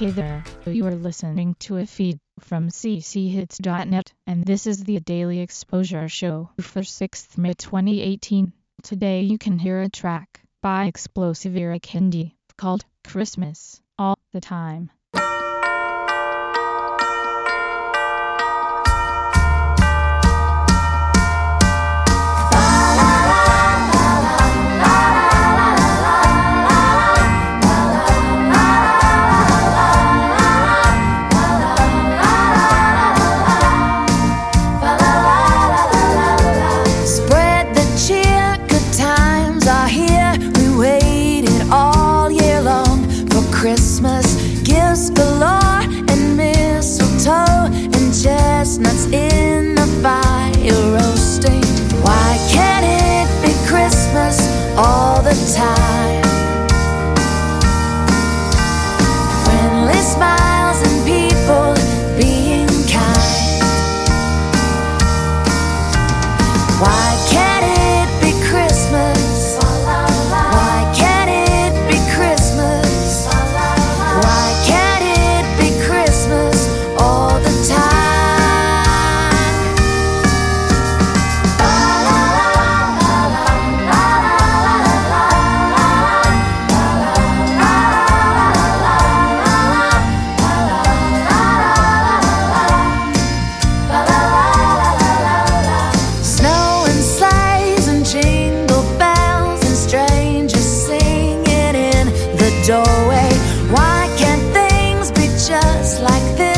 Hey there, you are listening to a feed from cchits.net, and this is the Daily Exposure Show for 6th May 2018. Today you can hear a track by Explosive Eric Hindi called Christmas All the Time. Christmas. Gifts galore and mistletoe and chestnuts in the fire roasting. Why can't it be Christmas all the time? Just like this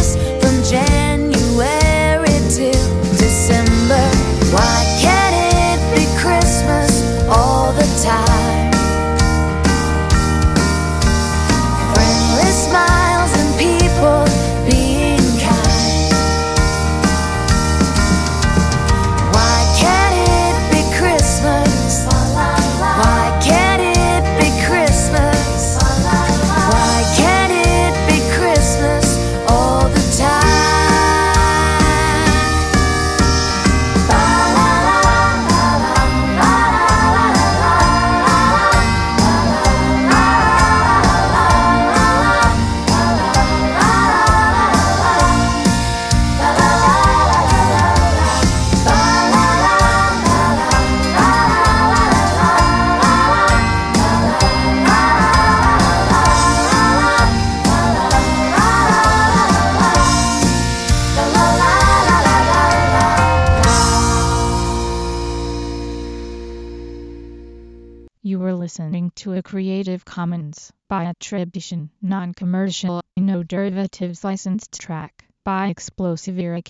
were listening to a Creative Commons by attribution, non-commercial, no derivatives licensed track by Explosive Eric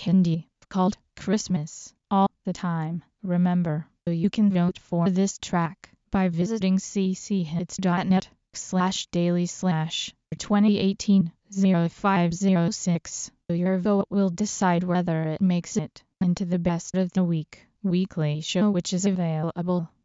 called Christmas All the Time. Remember, you can vote for this track by visiting cchits.net slash daily slash 2018 0506. Your vote will decide whether it makes it into the best of the week weekly show which is available